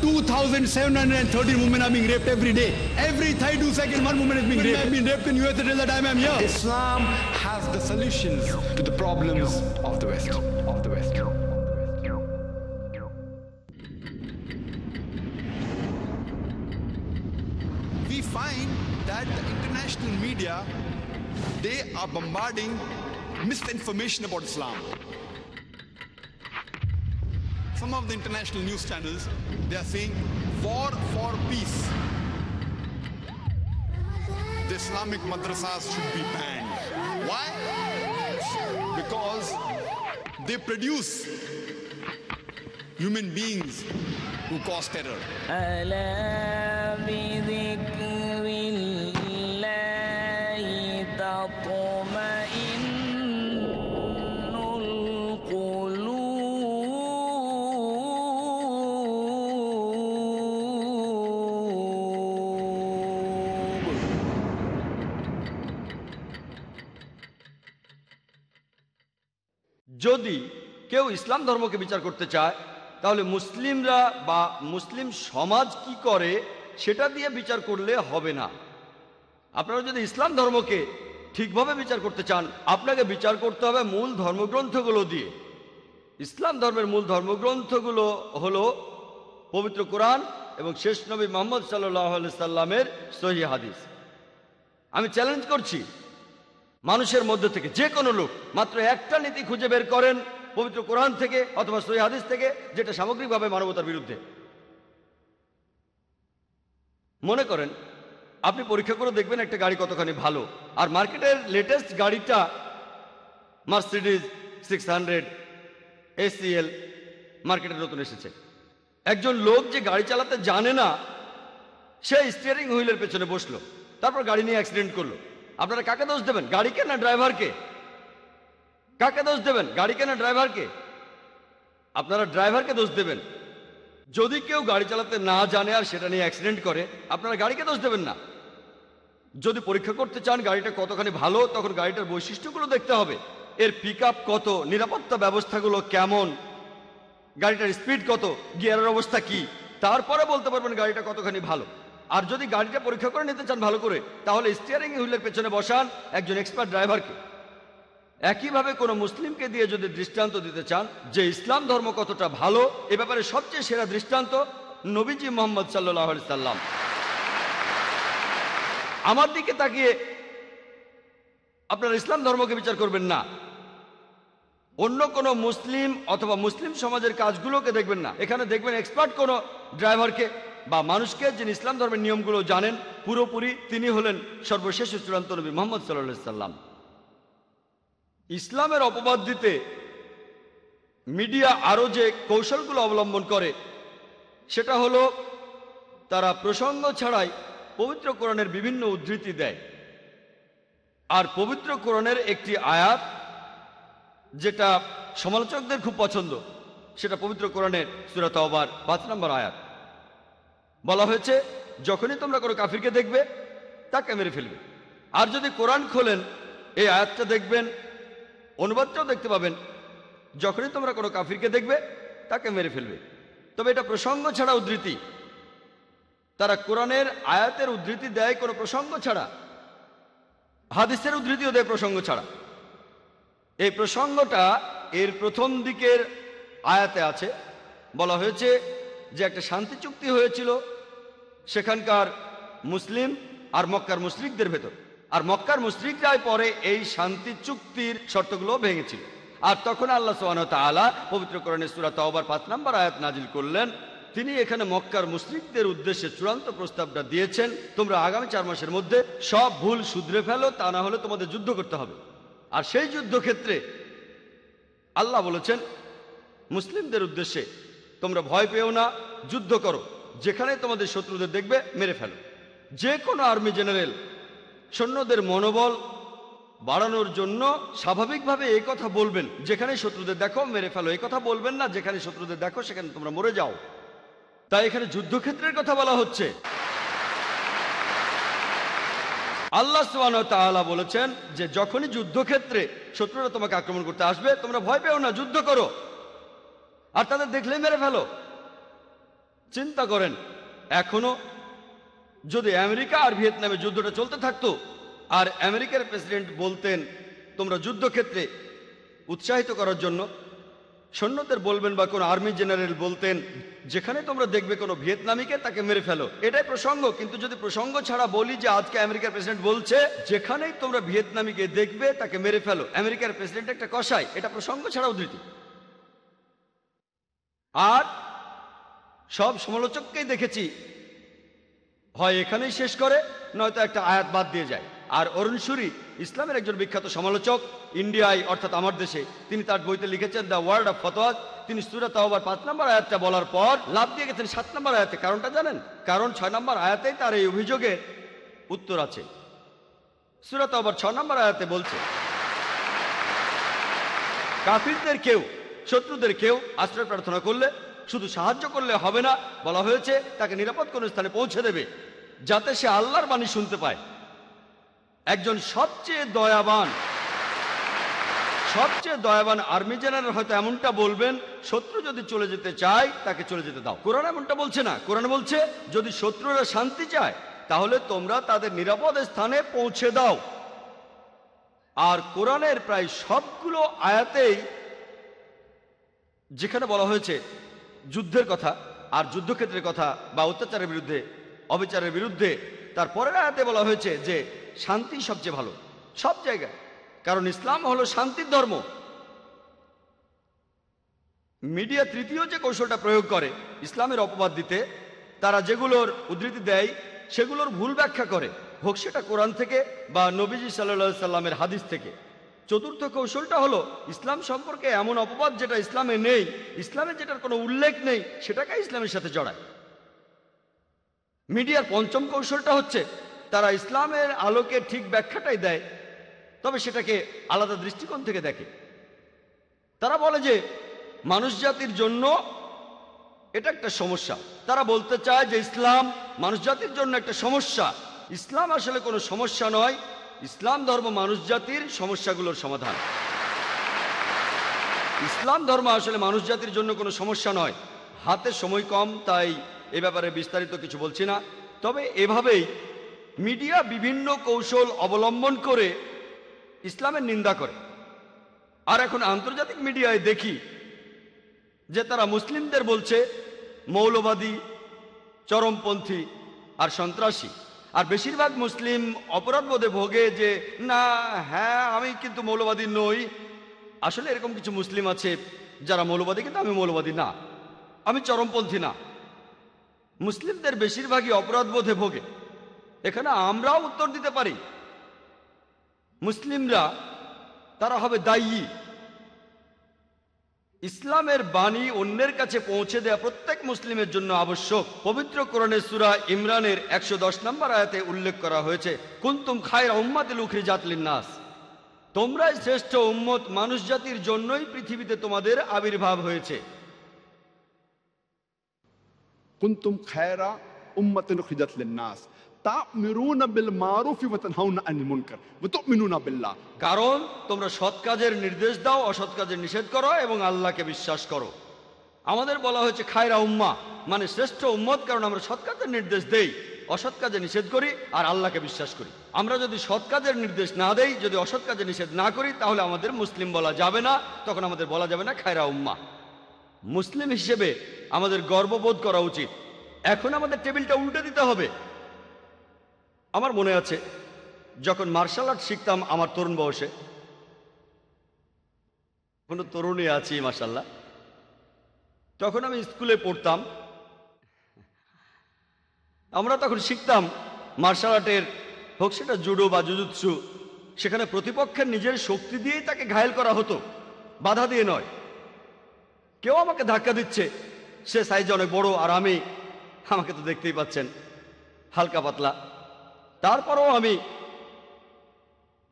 2,713 women are being raped every day. Every 32 seconds, one woman is being raped. I've been raped in US until the time I'm here. Islam has the solutions to the problems of the West. Of the West. We find that the international media, they are bombarding misinformation about Islam. Some of the international news channels, they are saying war for peace. The Islamic madrasas should be banned. Why? Because they produce human beings who cause terror. ইসলাম ধর্মকে বিচার করতে চায়, তাহলে মুসলিমরা বা মুসলিম সমাজ কি করে সেটা দিয়ে বিচার করলে হবে না। আপনারা যদি ইসলাম ধর্মকে ঠিকভাবে বিচার করতে চান, আপনাকে বিচার করতে হবে মূল ধর্মগ্রন্থগুলো দিয়ে। ইসলাম ধর্মের মূল ধর্মগ্রন্থগুলো হলো পবিত্র কোরআন এবং শেষ নবী মোহাম্মদ সাল্লাহ সাল্লামের সহি হাদিস। আমি চ্যালেঞ্জ করছি, মানুষের মধ্যে থেকে যে কোনো লোক মাত্র একটা নীতি খুঁজে বের করেন পবিত্র কোরআন থেকে অথবা সহি হাদিস থেকে যেটা সামগ্রিকভাবে মানবতার বিরুদ্ধে। মনে করেন, আপনি পরীক্ষা করে দেখবেন একটা গাড়ি কতখানি ভালো। আর মার্কেটের লেটেস্ট গাড়িটা মার্সিডিজ সিক্স হান্ড্রেড এসিএল মার্কেটে নতুন এসেছে। একজন লোক যে গাড়ি চালাতে জানে না, সে স্টিয়ারিং হুইলের পেছনে বসল। তারপর গাড়ি নিয়ে অ্যাক্সিডেন্ট করল। আপনারা কাকে দোষ দেবেন? গাড়িকে না ড্রাইভারকে কাকে দোষ দেবেন? গাড়ি কেনা ড্রাইভারকে? আপনারা ড্রাইভারকে দোষ দেবেন। যদি কেউ গাড়ি চালাতে না জানে আর সেটা নিয়ে অ্যাক্সিডেন্ট করে, আপনারা গাড়িকে দোষ দেবেন না। যদি পরীক্ষা করতে চান গাড়িটা কতখানি ভালো, তখন গাড়িটার বৈশিষ্ট্যগুলো দেখতে হবে। এর পিক কত, নিরাপত্তা ব্যবস্থাগুলো কেমন, গাড়িটার স্পিড কত, গিয়ারের অবস্থা কি, তারপরে বলতে পারবেন গাড়িটা কতখানি ভালো। আর যদি গাড়িটা পরীক্ষা করে নিতে চান ভালো করে, তাহলে স্টিয়ারিং হুইলের পেছনে বসান একজন এক্সপার্ট ড্রাইভারকে একইভাবে কোনো মুসলিমকে দিয়ে যদি দৃষ্টান্ত দিতে চান যে ইসলাম ধর্ম কতটা ভালো, এ ব্যাপারে সবচেয়ে সেরা দৃষ্টান্ত নবীজি মোহাম্মদ সাল্লাহ সাল্লাম। আমার দিকে তাকিয়ে আপনারা ইসলাম ধর্মকে বিচার করবেন না। অন্য কোনো মুসলিম অথবা মুসলিম সমাজের কাজগুলোকে দেখবেন না। এখানে দেখবেন এক্সপার্ট কোনো ড্রাইভারকে বা মানুষকে যিনি ইসলাম ধর্মের নিয়মগুলো জানেন, পুরোপুরি তিনি হলেন সর্বশেষ চূড়ান্ত নবী মোহাম্মদ সাল্লাহ সাল্লাম। ইসলামের অপবাদ দিতে মিডিয়া আরও যে কৌশলগুলো অবলম্বন করে, সেটা হলো তারা প্রসঙ্গ ছাড়াই পবিত্র কোরআনের বিভিন্ন উদ্ধৃতি দেয়। আর পবিত্র কোরআনের একটি আয়াত যেটা সমালোচকদের খুব পছন্দ, সেটা পবিত্র কোরআনের সুরাত অবার পাঁচ নম্বর আয়াত। বলা হয়েছে, যখনই তোমরা কোনো কাফিরকে দেখবে, তাকে মেরে ফেলবে। আর যদি কোরআন খোলেন, এই আয়াতটা দেখবেন অনুবাদটাও দেখতে পাবেন। যখনই তোমরা কোনো কাফিরকে দেখবে, তাকে মেরে ফেলবে। তবে এটা প্রসঙ্গ ছাড়া উদ্ধৃতি। তারা কোরআনের আয়াতের উদ্ধৃতি দেয় কোনো প্রসঙ্গ ছাড়া। হাদিসের উদ্ধৃতিও দেয় প্রসঙ্গ ছাড়া। এই প্রসঙ্গটা এর প্রথম দিকের আয়াতে আছে। বলা হয়েছে যে একটা শান্তি চুক্তি হয়েছিল সেখানকার মুসলিম আর মক্কার মুসলিকদের ভেতর। আর মক্কার মুসলিকরাই পরে এই শান্তি চুক্তির শর্তগুলো ভেঙেছিল। আর তখন আল্লাহ সোহান তালা পবিত্র করণের সুরা তওবার পাঁচ নম্বর আয়াত নাজিল করলেন, তিনি এখানে মক্কার মুসলিকদের উদ্দেশ্যে চূড়ান্ত প্রস্তাবটা দিয়েছেন, তোমরা আগামী চার মাসের মধ্যে সব ভুল শুধরে ফেলো, তা না হলে তোমাদের যুদ্ধ করতে হবে। আর সেই যুদ্ধক্ষেত্রে আল্লাহ বলেছেন, মুসলিমদের উদ্দেশ্যে তোমরা ভয় পেও না, যুদ্ধ করো যেখানে তোমাদের শত্রুদের দেখবে মেরে ফেলো। যে কোনো আর্মি জেনারেল সৈন্যদের মনোবল বাড়ানোর জন্য স্বাভাবিকভাবে এই কথা বলবেন, যেখানে শত্রুদের দেখো, মেরে ফেলো। এই কথা বলবেন না, যেখানে শত্রুদের দেখো, সেখানে তোমরা মরে যাও। তাই এখানে যুদ্ধক্ষেত্রের কথা বলা হচ্ছে। আল্লাহ তাআলা বলেছেন যে, যখনই যুদ্ধক্ষেত্রে শত্রুরা তোমাকে আক্রমণ করতে আসবে, তোমরা ভয় পেও না, যুদ্ধ করো। আর তাদের দেখলেই মেরে ফেলো। চিন্তা করেন, এখনও যদি আমেরিকা আর ভিয়েতনামে যুদ্ধটা চলতে থাকতো, আর আমেরিকার প্রেসিডেন্ট বলতেন, তোমরা যুদ্ধক্ষেত্রে উৎসাহিত করার জন্য সৈন্যদের বলবেন বা কোনো আর্মি জেনারেল বলতেন, যেখানে তোমরা দেখবে কোনো ভিয়েতনামিকে তাকে মেরে ফেলো। এটাই প্রসঙ্গ, কিন্তু যদি প্রসঙ্গ ছাড়া বলি যে আজকে আমেরিকার প্রেসিডেন্ট বলছে, যেখানেই তোমরা ভিয়েতনামিকে দেখবে তাকে মেরে ফেলো। আমেরিকার প্রেসিডেন্ট একটা কষাই এটা প্রসঙ্গ ছাড়া উদ্ধৃতি আর সব সমালোচককেই দেখেছি হয় এখানেই শেষ করে, নয়তো একটা আয়াত বাদ দিয়ে যায়। আর অরুণ সুরি, ইসলামের একজন বিখ্যাত সমালোচক, ইন্ডিয়ায়, অর্থাৎ আমার দেশে, তিনি তার বইতে লিখেছেন দ্য ওয়ার্ল্ড অফ ফতোয়াজ। তিনি সুরাত আহবার পাঁচ নম্বর আয়াতটা বলার পর লাভ দিয়ে গেছেন সাত নম্বর আয়াতে। কারণটা জানেন? কারণ ছয় নম্বর আয়াতেই তার এই অভিযোগের উত্তর আছে। সুরাত আহবার ছয় নম্বর আয়াতে বলছে, কাফিরদের কেউ, শত্রুদের কেউ আশ্রয় প্রার্থনা করলে, শুধু সাহায্য করলে হবে না, বলা হয়েছে, তাকে নিরাপদ কোনো স্থানে পৌঁছে দেবে। যাতে সে আল্লাহর বাণী শুনতে পায়। একজন সবচেয়ে দয়াবান সবচেয়ে দয়াবান আর্মি জেনারেল হয়তো এমনটা বলবেন, শত্রু যদি চলে যেতে চায়, তাকে চলে যেতে দাও। কোরআন এমনটা বলছে না। কোরআন বলছে, যদি শত্রুরা শান্তি চায়, তাহলে তোমরা তাদের নিরাপদ স্থানে পৌঁছে দাও। আর কোরআনের প্রায় সবগুলো আয়াতেই যেখানে বলা হয়েছে, যুদ্ধের কথা আর যুদ্ধক্ষেত্রের কথা বা অত্যাচারের বিরুদ্ধে অবিচারের বিরুদ্ধে তার পরের আয়াতে বলা হয়েছে যে শান্তি সবচেয়ে ভালো, সব জায়গায়। কারণ ইসলাম হলো শান্তির ধর্ম। মিডিয়া তৃতীয় যে কৌশলটা প্রয়োগ করে ইসলামের অপবাদ দিতে, তারা যেগুলোর উদ্ধৃতি দেয় সেগুলোর ভুল ব্যাখ্যা করে। হোক সেটা কোরআন থেকে বা নবীজি সাল্লা সাল্লামের হাদিস থেকে। চতুর্থ কৌশলটা হলো ইসলাম সম্পর্কে এমন অপবাদ যেটা ইসলামে নেই, ইসলামে যেটার কোনো উল্লেখ নেই, সেটাকে ইসলামের সাথে জড়ায়। মিডিয়ার পঞ্চম কৌশলটা হচ্ছে, তারা ইসলামের আলোকে ঠিক ব্যাখ্যাটাই দেয়, তবে সেটাকে আলাদা দৃষ্টিকোণ থেকে দেখে। তারা বলে যে, মানুষ জাতির জন্য এটা একটা সমস্যা। তারা বলতে চায় যে, ইসলাম মানুষ জাতির জন্য একটা সমস্যা। ইসলাম আসলে কোনো সমস্যা নয়, ইসলাম ধর্ম মানুষ জাতির সমস্যাগুলোর সমাধান। ইসলাম ধর্ম আসলে মানুষ জাতির জন্য কোনো সমস্যা নয়। হাতে সময় কম, তাই এ ব্যাপারে বিস্তারিত কিছু বলছি না। তবে এভাবেই মিডিয়া বিভিন্ন কৌশল অবলম্বন করে ইসলামের নিন্দা করে। আর এখন আন্তর্জাতিক মিডিয়ায় দেখি যে তারা মুসলিমদের বলছে, মৌলবাদী, চরমপন্থী আর সন্ত্রাসী। আর বেশিরভাগ মুসলিম অপরাধবোধে ভোগে যে, না হ্যাঁ আমি কিন্তু মৌলবাদী নই। আসলে এরকম কিছু মুসলিম আছে যারা মৌলবাদী, কিন্তু আমি মৌলবাদী না। আমি চরমপন্থী না। মুসলিমদের বেশিরভাগই অপরাধবোধে ভোগে। এখানে আমরাও উত্তর দিতে পারি। মুসলিমরা, তারা হবে দায়ী। ইসলামের বাণী অন্যের কাছে পৌঁছে দেয়া প্রত্যেক মুসলিমের জন্য আবশ্যক। পবিত্র কোরআনের সুরা ইমরানের একশো দশ নম্বর আয়াতে উল্লেখ করা হয়েছে, কুন্তুম খায়ের উম্মাতিল উখরি জাতলিন নাস তোমরাই শ্রেষ্ঠ উম্মত, মানুষ জাতির জন্যই পৃথিবীতে তোমাদের আবির্ভাব হয়েছে। কুন্তুম খায়রা উম্মাতিন খিজাত নাস তামিরুনা বিল মারুফি ওয়া হাউনা আনিল মুনকার ওয়া তুমিনুনা বিল্লাহ কারণ তোমরা সৎ কাজের নির্দেশ দাও, অসৎ কাজের নিষেধ করো এবং আল্লাহকে বিশ্বাস করো। আমাদের বলা হয়েছে খায়রা উম্মা মানে শ্রেষ্ঠ উম্মত, কারণ আমরা সৎ কাজের নির্দেশ দেই। অসৎ কাজে নিষেধ করি আর আল্লাহকে বিশ্বাস করি। আমরা যদি সৎ কাজের নির্দেশ না দেই, যদি অসৎ কাজে নিষেধ না করি, তাহলে আমাদের মুসলিম বলা যাবে না, তখন আমাদের বলা যাবে না খায়রা উম্মা মুসলিম হিসেবে আমাদের গর্ববোধ করা উচিত। এখন আমাদের টেবিলটা উল্টে দিতে হবে। আমার মনে আছে, যখন মার্শাল আর্ট শিখতাম আমার তরুণ বয়সে, কোনো তরুণী আছি মার্শাল্লাহ তখন আমি স্কুলে পড়তাম। আমরা তখন শিখতাম, মার্শাল আর্টের হোক সেটা জুডো বা জুজুৎসু, সেখানে প্রতিপক্ষের নিজের শক্তি দিয়েই তাকে ঘায়েল করা হতো, বাধা দিয়ে নয়। কেউ আমাকে ধাক্কা দিচ্ছে। সে সাইজে অনেক বড় আর আমি, আমাকে তো দেখতেই পাচ্ছেন, হালকা পাতলা। তারপরেও আমি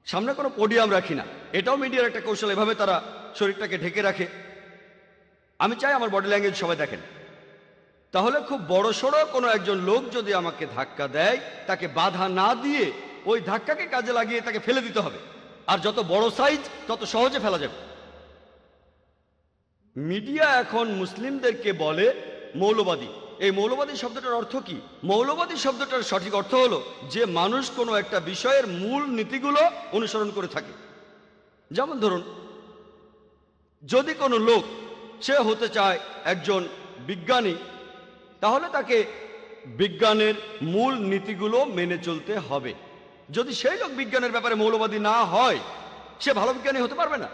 সামনে কোনো পোডিয়াম রাখি না। এটাও মিডিয়ার একটা কৌশল, এভাবে তারা শরীরটাকে ঢেকে রাখে। আমি চাই আমার বডি ল্যাঙ্গুয়েজ সবাই দেখেন। তাহলে খুব বড় সড়ো কোনো একজন লোক যদি আমাকে ধাক্কা দেয়, তাকে বাধা না দিয়ে ওই ধাক্কাকে কাজে লাগিয়ে তাকে ফেলে দিতে হবে। আর যত বড় সাইজ, তত সহজে ফেলা যাবে। মিডিয়া এখন মুসলিমদেরকে বলে মৌলবাদী। এই মৌলবাদী শব্দটার অর্থ কি? মৌলবাদী শব্দটার সঠিক অর্থ হলো যে মানুষ কোনো একটা বিষয়ের মূল নীতিগুলো অনুসরণ করে থাকে। যেমন ধরুন, যদি কোনো লোক, সে হতে চায় একজন বিজ্ঞানী, তাহলে তাকে বিজ্ঞানের মূল নীতিগুলো মেনে চলতে হবে। যদি সেই লোক বিজ্ঞানের ব্যাপারে মৌলবাদী না হয়, সে ভালো বিজ্ঞানী হতে পারবে না।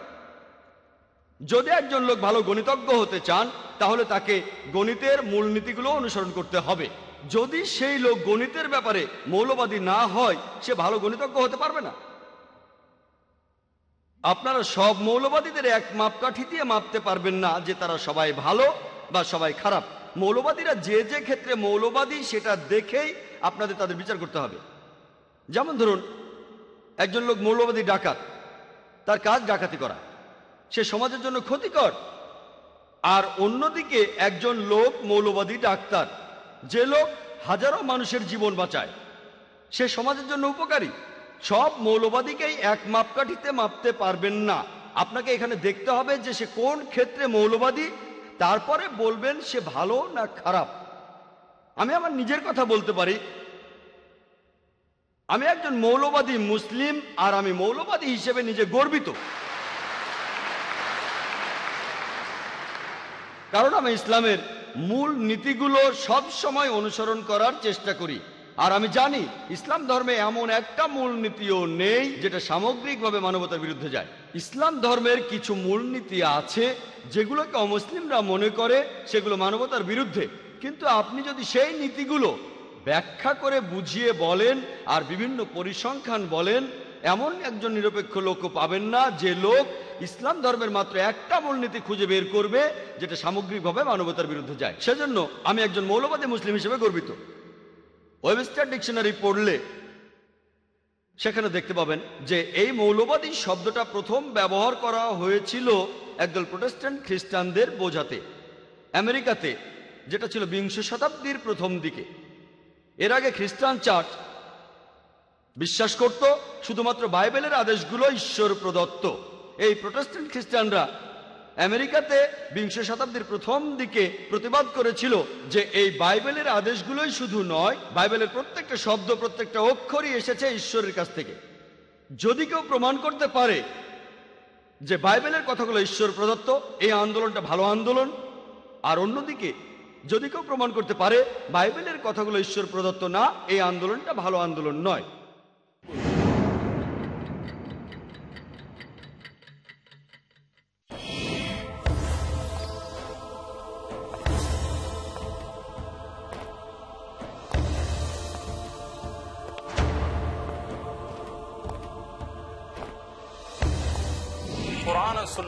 যদি একজন লোক ভালো গণিতজ্ঞ হতে চান, তাহলে তাকে গণিতের মূলনীতিগুলো অনুসরণ করতে হবে। যদি সেই লোক গণিতের ব্যাপারে মৌলবাদী না হয়, সে ভালো গণিতজ্ঞ হতে পারবে না। আপনারা সব মৌলবাদীদের এক মাপকাঠি দিয়ে মাপতে পারবেন না যে তারা সবাই ভালো বা সবাই খারাপ। মৌলবাদীরা যে যে ক্ষেত্রে মৌলবাদী, সেটা দেখেই আপনাদের তাদের বিচার করতে হবে। যেমন ধরুন, একজন লোক মৌলবাদী ডাকাত, তার কাজ ডাকাতি করা। সে সমাজের জন্য ক্ষতিকর। আর অন্যদিকে একজন লোক মৌলবাদী ডাক্তার, যে লোক হাজারো মানুষের জীবন বাঁচায়। সে সমাজের জন্য উপকারী। সব মৌলবাদীকেই এক মাপকাঠিতে মাপতে পারবেন না। আপনাকে এখানে দেখতে হবে যে সে কোন ক্ষেত্রে মৌলবাদী, তারপরে বলবেন সে ভালো না খারাপ। আমি আমার নিজের কথা বলতে পারি। আমি একজন মৌলবাদী মুসলিম, আর আমি মৌলবাদী হিসেবে নিজে গর্বিত। কারণ আমি ইসলামের মূল নীতিগুলো সব সময় অনুসরণ করার চেষ্টা করি। আর আমি জানি, ইসলাম ধর্মে এমন একটা মূল নীতিও নেই যেটা সামগ্রিকভাবে মানবতার বিরুদ্ধে যায়। ইসলাম ধর্মের কিছু মূলনীতি আছে যেগুলোকে অমুসলিমরা মনে করে সেগুলো মানবতার বিরুদ্ধে। কিন্তু আপনি যদি সেই নীতিগুলো ব্যাখ্যা করে বুঝিয়ে বলেন আর বিভিন্ন পরিসংখ্যান বলেন, এমন একজন নিরপেক্ষ লোকও পাবেন না যে লোক ইসলাম ধর্মের মাত্র একটা মূলনীতি খুঁজে বের করবে, যেটা সামগ্রিকভাবে মানবতার বিরুদ্ধে যায়। সেজন্য আমি একজন মৌলবাদী মুসলিম হিসেবে গর্বিত। ওয়েবস্টার ডিকশনারি পড়লে সেখানে দেখতে পাবেন যে এই মৌলবাদী শব্দটা প্রথম ব্যবহার করা হয়েছিল একদল প্রোটেস্ট্যান্ট খ্রিস্টানদের বোঝাতে, আমেরিকাতে, যেটা ছিল বিংশ শতাব্দীর প্রথম দিকে। এর আগে খ্রিস্টান চার্চ বিশ্বাস করত, শুধুমাত্র বাইবেলের আদেশগুলো ঈশ্বর প্রদত্ত। এই প্রোটেস্ট্যান্ট খ্রিস্টানরা আমেরিকাতে বিংশ শতাব্দীর প্রথম দিকে প্রতিবাদ করেছিল যে এই বাইবেলের আদেশগুলোই শুধু নয়, বাইবেলের প্রত্যেকটা শব্দ, প্রত্যেকটা অক্ষরই এসেছে ঈশ্বরের কাছ থেকে। যদি কেউ প্রমাণ করতে পারে যে বাইবেলের কথাগুলো ঈশ্বর প্রদত্ত, এই আন্দোলনটা ভালো আন্দোলন। আর অন্যদিকে, যদি কেউ প্রমাণ করতে পারে বাইবেলের কথাগুলো ঈশ্বর প্রদত্ত না, এই আন্দোলনটা ভালো আন্দোলন নয়।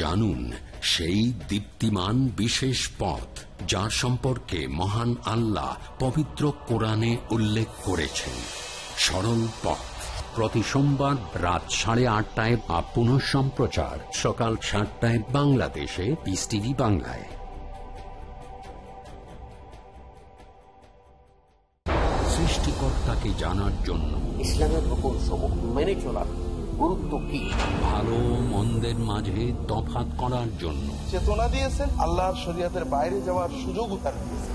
জানুন সেই দীপ্তিমান বিশেষ পথ যার সম্পর্কে মহান আল্লাহ পবিত্র কোরআনে উল্লেখ করেছেন। সরল পথ। প্রতি সোমবার রাত সাড়ে আটটায় বা পুনঃ সম্প্রচার সকাল সাতটায় বাংলাদেশে পিস টিভি বাংলায়। সৃষ্টিকর্তাকে জানার জন্য ইসলামের মেনে চলা। গুরুত্ব কি ভালো মন্দের মাঝে তফাৎ করার জন্য। চেতনা দিয়েছেন আল্লাহর শরীয়তের বাইরে যাওয়ার সুযোগ তার দিয়েছেন।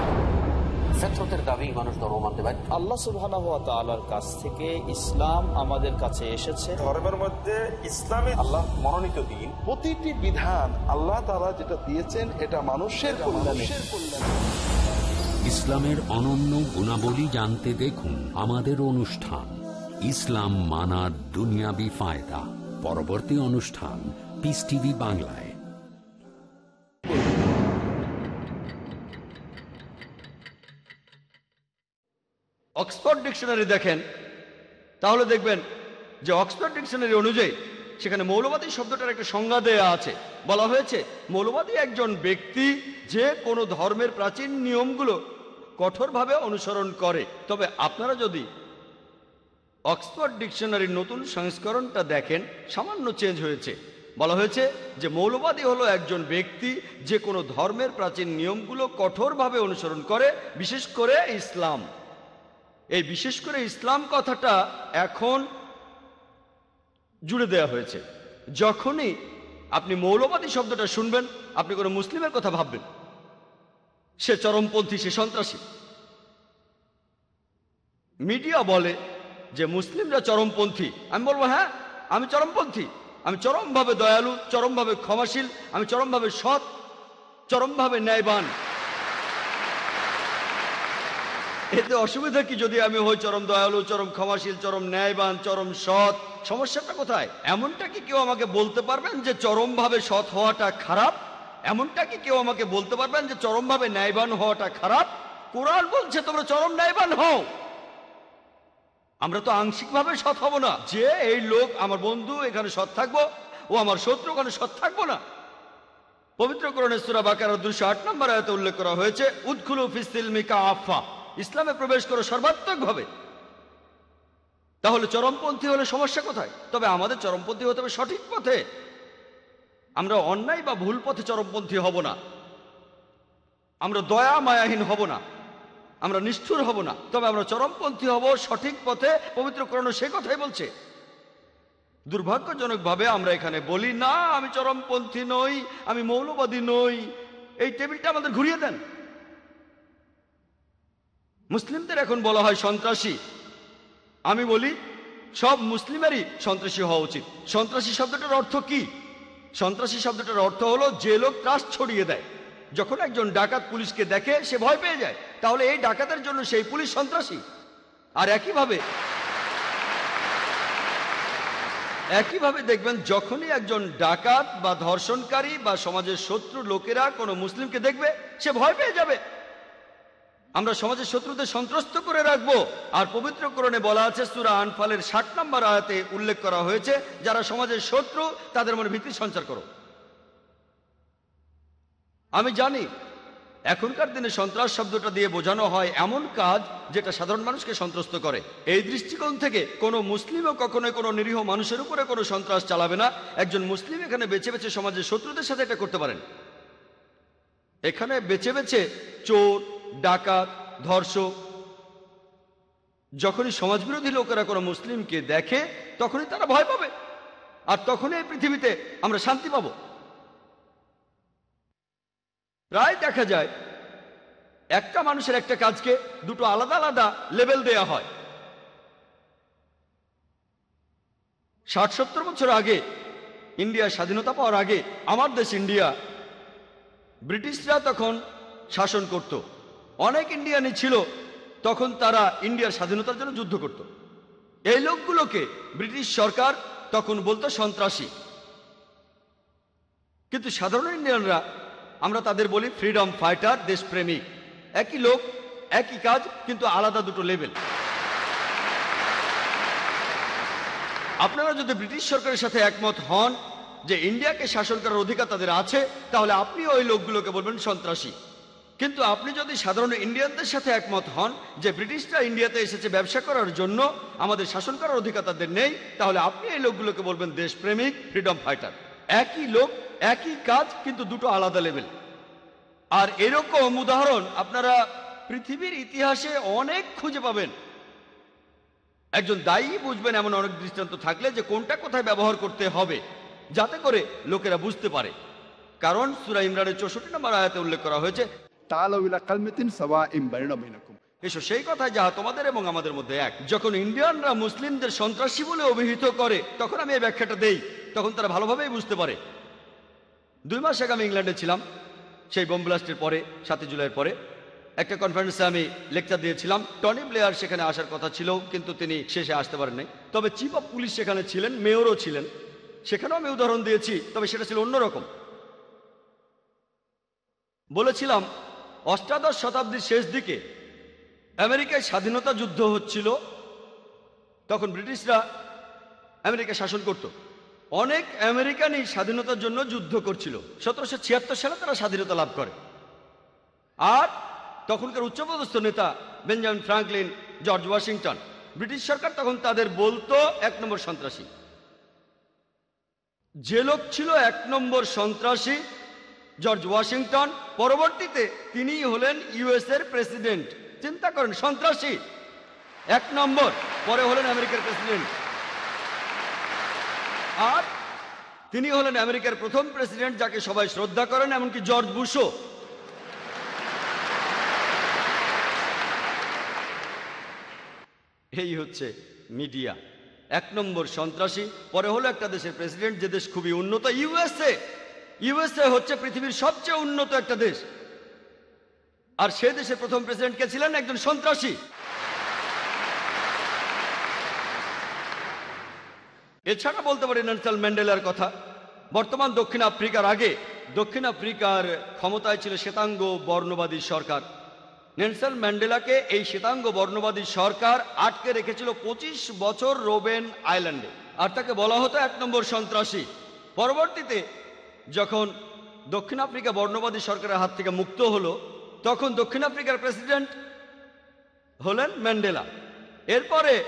ফেতরতের দাবি মানুষ ধর্ম মানতে পারে আল্লাহ সুবহানাহু ওয়া তাআলার কাছ থেকে ইসলাম আমাদের কাছে এসেছে। ধর্মের মধ্যে ইসলামে আল্লাহ মনোনীত দিন। প্রতিটি বিধান আল্লাহ তারা যেটা দিয়েছেন এটা মানুষের কল্যাণে। ইসলামের অনন্য গুণাবলী জানতে দেখুন আমাদের অনুষ্ঠান ইসলাম মানার দুনিয়াবি ফায়দা। পরবর্তী অনুষ্ঠান পিস টিভি বাংলায়। অক্সফোর্ড ডিকশনারি দেখেন, তাহলে দেখবেন যে অক্সফোর্ড ডিকশনারি অনুযায়ী সেখানে মৌলবাদী শব্দটার একটা সংজ্ঞা দেয়া আছে। বলা হয়েছে, মৌলবাদী একজন ব্যক্তি যে কোনো ধর্মের প্রাচীন নিয়মগুলো কঠোরভাবে অনুসরণ করে। তবে আপনারা যদি অক্সফোর্ড ডিকশনারির নতুন সংস্করণটা দেখেন, সামান্য চেঞ্জ হয়েছে। বলা হয়েছে যে মৌলবাদী হলো একজন ব্যক্তি যে কোনো ধর্মের প্রাচীন নিয়মগুলো কঠোরভাবে অনুসরণ করে, বিশেষ করে ইসলাম। এই বিশেষ করে ইসলাম কথাটা এখন জুড়ে দেওয়া হয়েছে। যখনই আপনি মৌলবাদী শব্দটা শুনবেন, আপনি কোনো মুসলিমের কথা ভাববেন। সে চরমপন্থী, সে সন্ত্রাসী। মিডিয়া বলে যে মুসলিমরা চরমপন্থী। আমি বলব হ্যাঁ আমি চরমপন্থী। আমি চরমভাবে দয়ালু, চরমভাবে ক্ষমাশীল, আমি চরমভাবে সৎ, চরমভাবে ন্যায়বান। এতে অসুবিধা কি যদি আমি হই চরম দয়ালু, চরম ক্ষমাশীল, চরম ন্যায়বান, চরম সৎ? সমস্যাটা কোথায়? এমনটা কি কেউ আমাকে বলতে পারবেন যে চরমভাবে সৎ হওয়াটা খারাপ? এমনটা কি কেউ আমাকে বলতে পারবেন যে চরমভাবে ন্যায়বান হওয়াটা খারাপ? কোরআন বলছে, তোমরা চরম ন্যায়বান হও। আমরা তো আংশিকভাবে সৎ হব না। যে এই লোক আমার বন্ধু, এখানে সৎ থাকব, ও আমার শত্রু, ওখানে সৎ থাকব না। পবিত্র করণে সুরা বাকার দুশো আট নম্বর আয়তে উল্লেখ করা হয়েছে উৎখুলু ফিস্তিল মিকা আফা ইসলামে প্রবেশ করো সর্বাত্মকভাবে। তাহলে চরমপন্থী হলে সমস্যা কোথায়? তবে আমাদের চরমপন্থী হতে হবে সঠিক পথে। আমরা অন্যায় বা ভুল পথে চরমপন্থী হব না। আমরা দয়া মায়াহীন হব না। আমরা নিষ্ঠুর হব না। তবে আমরা চরমপন্থী হব সঠিক পথে। পবিত্র করণ সে কথাই বলছে। দুর্ভাগ্যজনকভাবে আমরা এখানে বলি, না, আমি চরমপন্থী নই, আমি মৌলবাদী নই। এই টেবিলটা আমাদের ঘুরিয়ে দেন। মুসলিমদের এখন বলা হয় সন্ত্রাসী। আমি বলি, সব মুসলিমেরই সন্ত্রাসী হওয়া উচিত। সন্ত্রাসী শব্দটার অর্থ কি? সন্ত্রাসী শব্দটার অর্থ হলো যে লোক ত্রাস ছড়িয়ে দেয়। যখন একজন ডাকাত পুলিশকে দেখে, সে ভয় পেয়ে যায়। তাহলে এই ডাকাতের জন্য সেই পুলিশ সন্ত্রাসী। আর একইভাবে একইভাবে দেখবেন, যখনই একজন ডাকাত বা ধর্ষণকারী বা সমাজের শত্রু লোকেরা কোনো মুসলিমকে দেখবে, সে ভয় পেয়ে যাবে। আমরা সমাজের শত্রুদের সন্ত্রস্ত করে রাখব। আর পবিত্র করণে বলা আছে, সুরা আনফালের ষাট নম্বর আয়াতে উল্লেখ করা হয়েছে, যারা সমাজের শত্রু, তাদের মনে ভীতি সঞ্চার করো। আমি জানি, এখনকার দিনে সন্ত্রাস শব্দটা দিয়ে বোঝানো হয় এমন কাজ যেটা সাধারণ মানুষকে সন্ত্রস্ত করে। এই দৃষ্টিকোণ থেকে কোনো মুসলিমও কখনো কোনো নিরীহ মানুষের উপরে কোনো সন্ত্রাস চালাবে না। একজন মুসলিম এখানে বেছে বেছে সমাজের শত্রুদের সাথে এটা করতে পারেন। এখানে বেছে বেছে চোর ডাকাত, ধর্ষক। যখনই সমাজবিরোধী লোকেরা কোনো মুসলিমকে দেখে, তখনই তারা ভয় পাবে। আর তখনই এই পৃথিবীতে আমরা শান্তি পাব। প্রায় দেখা যায়, একটা মানুষের একটা কাজকে দুটো আলাদা আলাদা লেভেল দেয়া হয়। ষাট সত্তর বছর আগে, ইন্ডিয়ার স্বাধীনতা পাওয়ার আগে, আমার দেশ ইন্ডিয়া, ব্রিটিশরা তখন শাসন করত। অনেক ইন্ডিয়ানই ছিল, তখন তারা ইন্ডিয়ার স্বাধীনতার জন্য যুদ্ধ করত। এই লোকগুলোকে ব্রিটিশ সরকার তখন বলতো সন্ত্রাসী। কিন্তু সাধারণ ইন্ডিয়ানরা, আমরা তাদের বলি ফ্রিডম ফাইটার দেশপ্রেমিক। একই লোক, একই কাজ, কিন্তু আলাদা দুটো লেভেল আপনারা যদি ব্রিটিশ সরকারের সাথে একমত হন যে ইন্ডিয়াকে শাসন করার অধিকার তাদের আছে, তাহলে আপনি ওই লোকগুলোকে বলবেন সন্ত্রাসী। কিন্তু আপনি যদি সাধারণ ইন্ডিয়ানদের সাথে একমত হন যে ব্রিটিশরা ইন্ডিয়াতে এসেছে ব্যবসা করার জন্য, আমাদের শাসন করার অধিকার তাদের নেই, তাহলে আপনি এই লোকগুলোকে বলবেন দেশপ্রেমিক ফ্রিডম ফাইটার একই লোক, একই কাজ, কিন্তু দুটো আলাদা লেভেল আর এরকম উদাহরণ আপনারা পৃথিবীর ইতিহাসে অনেক খুঁজে পাবেন। একজন দায়ী বুঝবেন এমন অনেক দৃষ্টান্ত থাকলে যে কোনটা কোথায় ব্যবহার করতে হবে, যাতে করে লোকেরা বুঝতে পারে। কারণ সুরা ইমরানের চৌষট্টি নম্বর আয়াতে উল্লেখ করা হয়েছে তাহলে কালমেতিন সাবা এসো, সেই কথা যাহা তোমাদের এবং আমাদের মধ্যে এক। যখন ইন্ডিয়ানরা মুসলিমদের সন্ত্রাসী বলে অভিহিত করে, তখন আমি এই ব্যাখ্যাটা তখন তারা ভালোভাবেই বুঝতে পারে। দুই আগে আমি ইংল্যান্ডে ছিলাম। সেই বোমব্লাস্টের পরে, সাতই জুলাইয়ের পরে, একটা কনফারেন্সে আমি লেকচার দিয়েছিলাম। টনি প্লেয়ার সেখানে আসার কথা ছিল, কিন্তু তিনি শেষে আসতে পারেননি। তবে চিফ অফ পুলিশ সেখানে ছিলেন মেয়রও ছিলেন। সেখানেও আমি উদাহরণ দিয়েছি, তবে সেটা ছিল অন্যরকম। বলেছিলাম অষ্টাদশ শতাব্দীর শেষ দিকে আমেরিকায় স্বাধীনতা যুদ্ধ হচ্ছিল, তখন ব্রিটিশরা আমেরিকা শাসন করত। অনেক আমেরিকানই স্বাধীনতার জন্য যুদ্ধ করছিল। সতেরোশো ছিয়াত্তর সালে তারা স্বাধীনতা লাভ করে। আর তখনকার উচ্চপদস্থ নেতা Benjamin Franklin, George Washington, British সরকার তখন তাদের বলতো, এক নম্বর সন্ত্রাসী। যে লোক ছিল এক নম্বর সন্ত্রাসী জর্জ ওয়াশিংটন, পরবর্তীতে তিনিই হলেন ইউএস এর প্রেসিডেন্ট। চিন্তা করেন, সন্ত্রাসী। এক নম্বর, পরে হলেন আমেরিকার প্রেসিডেন্ট। আর তিনি হলেন আমেরিকার প্রথম প্রেসিডেন্ট যাকে সবাই শ্রদ্ধা করেন, এমনকি জর্জ বুশো এই হচ্ছে মিডিয়া। এক নম্বর, সন্ত্রাসী। পরে হলো একটা দেশের প্রেসিডেন্ট, যে দেশ খুবই উন্নত, ইউএসএ। ইউএসএ হচ্ছে পৃথিবীর সবচেয়ে উন্নত একটা দেশ। আর সে দেশের প্রথম প্রেসিডেন্ট কে ছিলেন একজন সন্ত্রাসী। এছাড়া বলতে পারি নেলসন ম্যান্ডেলার কথা। বর্তমান দক্ষিণ আফ্রিকার আগে দক্ষিণ আফ্রিকার ক্ষমতায় ছিল শ্বেতাঙ্গ বর্ণবাদী সরকার। নেলসন ম্যান্ডেলাকে এই শ্বেতাঙ্গ বর্ণবাদী সরকার আটকে রেখেছিল পঁচিশ বছর রোবেন আইল্যান্ডে। আর তাকে বলা হতো এক নম্বর সন্ত্রাসী। পরবর্তীতে যখন দক্ষিণ আফ্রিকা বর্ণবাদী সরকারের হাত থেকে মুক্ত হলো, তখন দক্ষিণ আফ্রিকার প্রেসিডেন্ট হলেন ম্যান্ডেলা। এরপরে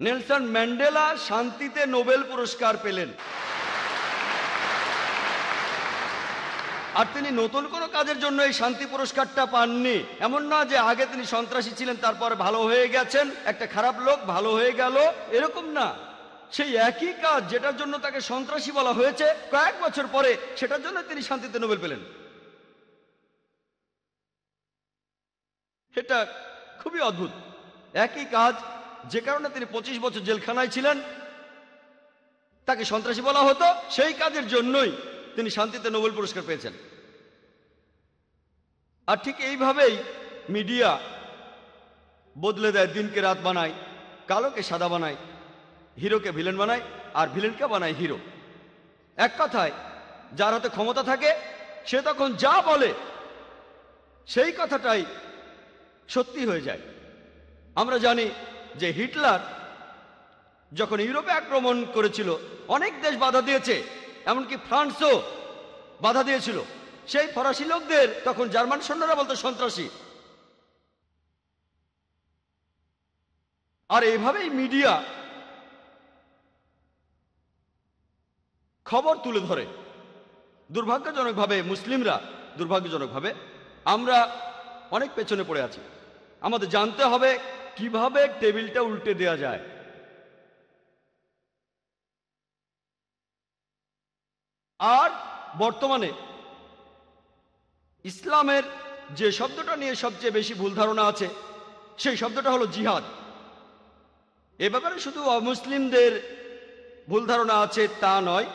নেলসন ম্যান্ডেলা শান্তিতে নোবেল পুরস্কার পেলেন। আর তিনি নতুন কোনো কাজের জন্য এই শান্তি পুরস্কারটা পাননি। এমন না যে আগে তিনি সন্ত্রাসী ছিলেন, তারপরে ভালো হয়ে গেছেন, একটা খারাপ লোক ভালো হয়ে গেল, এরকম না। সেই একই কাজ যেটার জন্য তাকে সন্ত্রাসী বলা হয়েছে, কয়েক বছর পরে সেটার জন্য তিনি শান্তিতে নোবেল পেলেন। এটা খুবই অদ্ভুত। একই কাজ যে কারণে তিনি পঁচিশ বছর জেলখানায় ছিলেন, তাকে সন্ত্রাসী বলা হতো, সেই কাজের জন্যই তিনি শান্তিতে নোবেল পুরস্কার পেয়েছেন। আর ঠিক এইভাবেই মিডিয়া বদলে দেয়, দিনকে রাত বানায়, কালোকে সাদা বানায়। হিরোকে ভিলেন বানায় আর ভিলেনকে বানায় হিরো। এক কথায়, যার হাতে ক্ষমতা থাকে, সে তখন যা বলে, সেই কথাটাই সত্যি হয়ে যায়। আমরা জানি যে হিটলার যখন ইউরোপে আক্রমণ করেছিল, অনেক দেশ বাধা দিয়েছে, এমনকি ফ্রান্সও বাধা দিয়েছিল। সেই ফরাসি লোকদের, তখন জার্মান সৈন্যরা বলতো, সন্ত্রাসী। আর এইভাবেই মিডিয়া খবর তুলে ধরে। দুর্ভাগ্যজনকভাবে মুসলিমরা, দুর্ভাগ্যজনকভাবে আমরা অনেক পেছনে পড়ে আছি। আমাদের জানতে হবে কীভাবে টেবিলটা উল্টে দেয়া যায়। আর বর্তমানে ইসলামের যে শব্দটা নিয়ে সবচেয়ে বেশি ভুল ধারণা আছে, সেই শব্দটা হলো জিহাদ। এ ব্যাপারে শুধু অমুসলিমদের ভুল ধারণা আছে তা নয়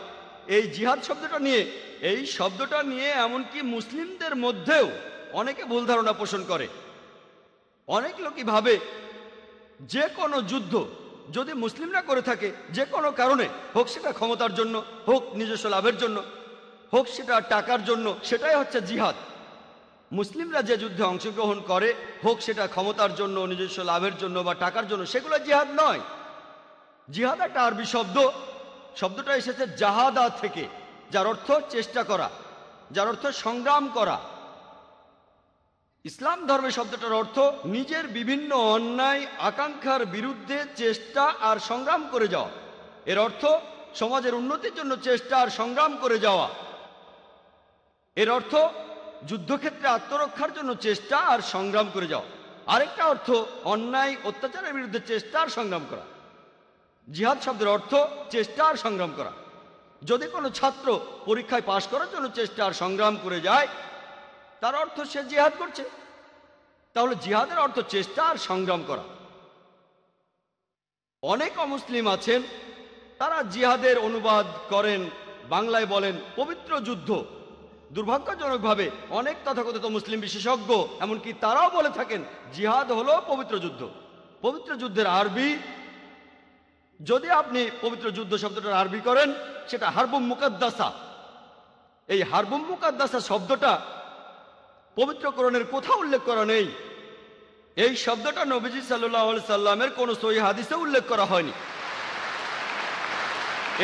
এই জিহাদ শব্দটা নিয়ে, এই শব্দটা নিয়ে এমনকি মুসলিমদের মধ্যেও অনেকে ভুল ধারণা পোষণ করে। অনেক লোকই ভাবে যে কোনো যুদ্ধ যদি মুসলিমরা করে থাকে, যে কোনো কারণে, হোক সেটা ক্ষমতার জন্য, হোক নিজস্ব লাভের জন্য, হোক সেটা টাকার জন্য, সেটাই হচ্ছে জিহাদ। মুসলিমরা যে যুদ্ধে অংশগ্রহণ করে, হোক সেটা ক্ষমতার জন্য, নিজস্ব লাভের জন্য বা টাকার জন্য, সেগুলো জিহাদ নয়। জিহাদ একটা আরবি শব্দ। শব্দটা এসেছে জাহাদা থেকে, যার অর্থ চেষ্টা করা, যার অর্থ সংগ্রাম করা। ইসলাম ধর্মের শব্দটার অর্থ নিজের বিভিন্ন অন্যায়, আকাঙ্ক্ষার বিরুদ্ধে চেষ্টা আর সংগ্রাম করে যাওয়া। এর অর্থ সমাজের উন্নতির জন্য চেষ্টা আর সংগ্রাম করে যাওয়া। এর অর্থ যুদ্ধক্ষেত্রে আত্মরক্ষার জন্য চেষ্টা আর সংগ্রাম করে যাওয়া। আরেকটা অর্থ অন্যায়, অত্যাচারের বিরুদ্ধে চেষ্টা আর সংগ্রাম করা। জিহাদ শব্দের অর্থ চেষ্টা আর সংগ্রাম করা। যদি কোনো ছাত্র পরীক্ষায় পাশ করার জন্য চেষ্টা আর সংগ্রাম করে যায়, তার অর্থ সে জিহাদ করছে। তাহলে জিহাদের অর্থ চেষ্টা আর সংগ্রাম করা। অনেক অমুসলিম আছেন, তারা জিহাদের অনুবাদ করেন, বাংলায় বলেন, পবিত্র যুদ্ধ। দুর্ভাগ্যজনকভাবে অনেক তথাকথিত মুসলিম বিশেষজ্ঞ, এমনকি তারাও বলে থাকেন, জিহাদ হলো পবিত্র যুদ্ধ। পবিত্র যুদ্ধের আরবি যদি আপনি পবিত্র যুদ্ধ শব্দটার আরবি করেন, সেটা হারবুম মুকাদ্দাসা। এই হারবুম মুকাদ্দাসা শব্দটা পবিত্রকরণের কোথাও উল্লেখ করা নেই। এই শব্দটা নবীজি সাল্লাহ সাল্লামের কোন সহি হাদিসে উল্লেখ করা হয়নি।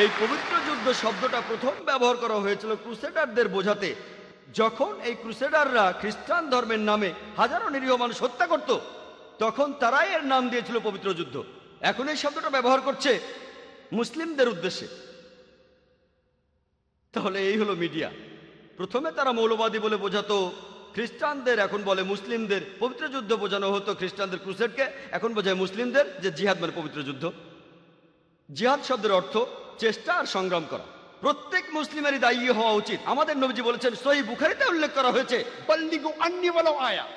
এই পবিত্র যুদ্ধ শব্দটা প্রথম ব্যবহার করা হয়েছিল ক্রুসেডারদের বোঝাতে। যখন এই ক্রুসেডাররা খ্রিস্টান ধর্মের নামে হাজারো নিরীহ মানুষ হত্যা করত, তখন তারাই এর নাম দিয়েছিল পবিত্র যুদ্ধ। এখন এই শব্দটা ব্যবহার করছে মুসলিমদের উদ্দেশ্যে। তাহলে এই হলো মিডিয়া। প্রথমে তারা মৌলবাদী বলে বোঝাতো, খ্রিস্টানদের এখন বলে মুসলিমদের পবিত্র যুদ্ধ বোঝানো হতো, খ্রিস্টানদের ক্রুসেডকে এখন বোঝায় মুসলিমদের যে জিহাদ মানে পবিত্র যুদ্ধ। জিহাদ শব্দের অর্থ চেষ্টা আর সংগ্রাম করা। প্রত্যেক মুসলিমেরই দায়ী হওয়া উচিত। আমাদের নবজি বলেছেন, সহি বুখারিতে উল্লেখ করা হয়েছে আয়া।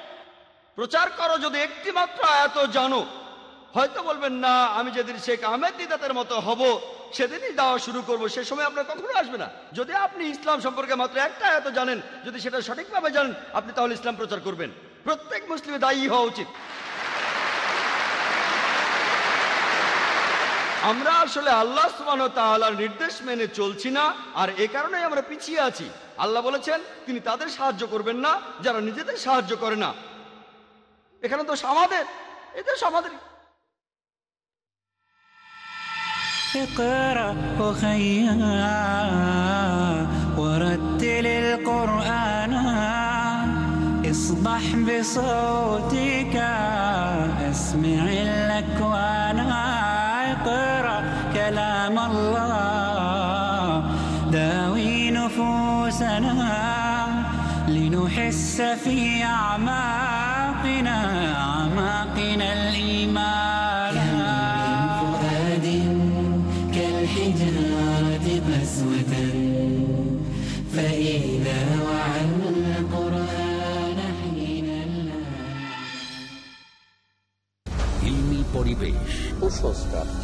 প্রচার করো যদি একটি মাত্র আয়াত জানো হয়তো বলবেন, না, আমি যেদিন শেখ আহমেদ দিদাতের মতো হব, সেদিনই দেওয়া শুরু করব, সে সময় আপনার কখনো আসবে না। যদি আপনি ইসলাম সম্পর্কে মাত্র একটা এত জানেন, যদি সেটা সঠিকভাবে জানেন, আপনি তাহলে ইসলাম প্রচার করবেন। প্রত্যেক মুসলিমের দায়ী হওয়া উচিত। আমরা আসলে আল্লাহ সুবাহ তাআলার নির্দেশ মেনে চলছি না, আর এ কারণেই আমরা পিছিয়ে আছি। আল্লাহ বলেছেন, তিনি তাদের সাহায্য করবেন না, যারা নিজেদের সাহায্য করে না। এখানে তো আমাদের এদের আমাদের। اقرأ أخيا ورتل القرآن. اصبح بصوتك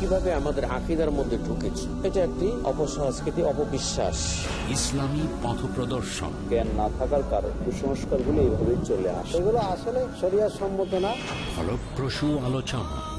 কীভাবে আমাদের আকিদার মধ্যে ঢুকেছে? এটা একটি অপসংস্কৃতি অপবিশ্বাস। ইসলামী পথ প্রদর্শক জ্ঞান না থাকার কারণ কুসংস্কারগুলো এইভাবে চলে আসে। এগুলো আসলে শরিয়া সম্মত না। ফলপ্রসূ আলোচনা।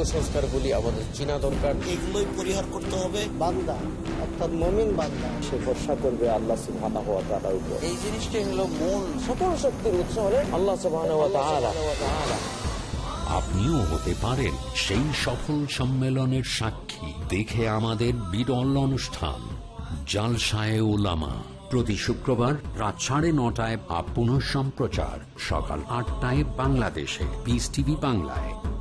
কুসংস্কারগুলি আমাদের চিনা দরকার। এগুলোই পরিহার করতে হবে। বান্দা অর্থাৎ মমিন বান্দা। সে ভরসা করবে আল্লাহ সুবহানাহু ওয়া তাআলার উপর। এই জিনিসটাই হলো মূল। সকল শক্তির উৎস হলেন আল্লাহ সুবহানাহু ওয়া তাআলা। আপনিও হতে পারেন সেই সফল সম্মেলনের সাক্ষী। দেখে আমাদের বিরল অনুষ্ঠান জালসায় ওলামা প্রতি শুক্রবার রাত সাড়ে নটায় আপ পুনঃ সম্প্রচার সকাল আটটায় বাংলাদেশে। পিস টিভি বাংলায়।